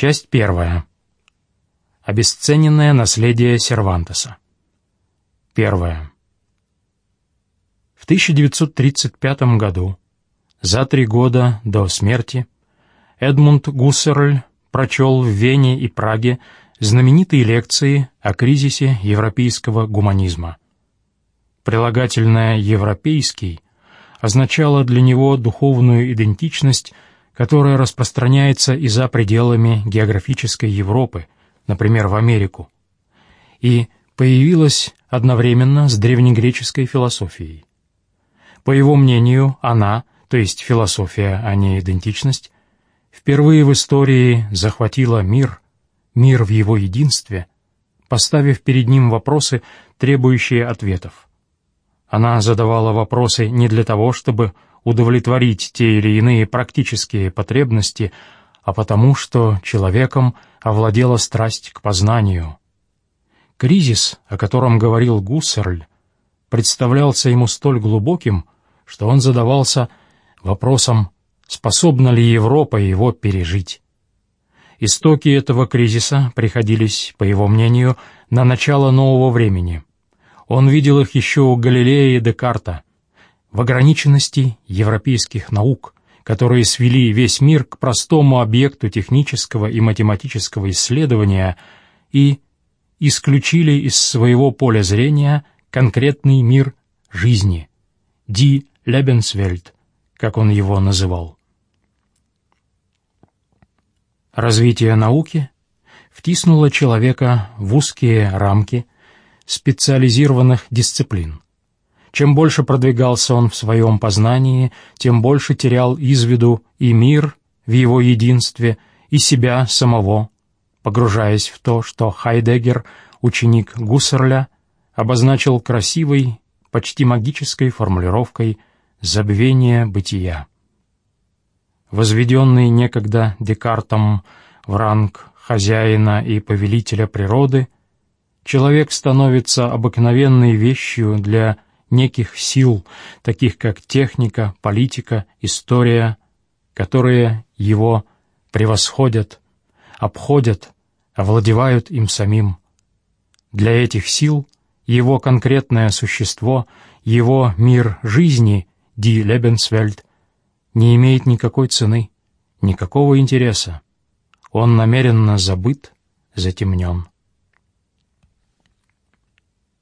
Часть первая. Обесцененное наследие Сервантеса. Первое. В 1935 году, за три года до смерти, Эдмунд Гуссерль прочел в Вене и Праге знаменитые лекции о кризисе европейского гуманизма. Прилагательное «европейский» означало для него духовную идентичность, которая распространяется и за пределами географической Европы, например, в Америку, и появилась одновременно с древнегреческой философией. По его мнению, она, то есть философия, а не идентичность, впервые в истории захватила мир, мир в его единстве, поставив перед ним вопросы, требующие ответов. Она задавала вопросы не для того, чтобы удовлетворить те или иные практические потребности, а потому что человеком овладела страсть к познанию. Кризис, о котором говорил Гуссерль, представлялся ему столь глубоким, что он задавался вопросом, способна ли Европа его пережить. Истоки этого кризиса приходились, по его мнению, на начало нового времени. Он видел их еще у Галилея и Декарта, в ограниченности европейских наук, которые свели весь мир к простому объекту технического и математического исследования и исключили из своего поля зрения конкретный мир жизни, «die Lebenswelt», как он его называл. Развитие науки втиснуло человека в узкие рамки специализированных дисциплин. Чем больше продвигался он в своем познании, тем больше терял из виду и мир в его единстве, и себя самого, погружаясь в то, что Хайдеггер, ученик Гуссерля, обозначил красивой, почти магической формулировкой «забвение бытия» возведенный некогда Декартом в ранг хозяина и повелителя природы, человек становится обыкновенной вещью для неких сил, таких как техника, политика, история, которые его превосходят, обходят, овладевают им самим. Для этих сил его конкретное существо, его мир жизни, die Lebenswelt, не имеет никакой цены, никакого интереса. Он намеренно забыт, затемнен.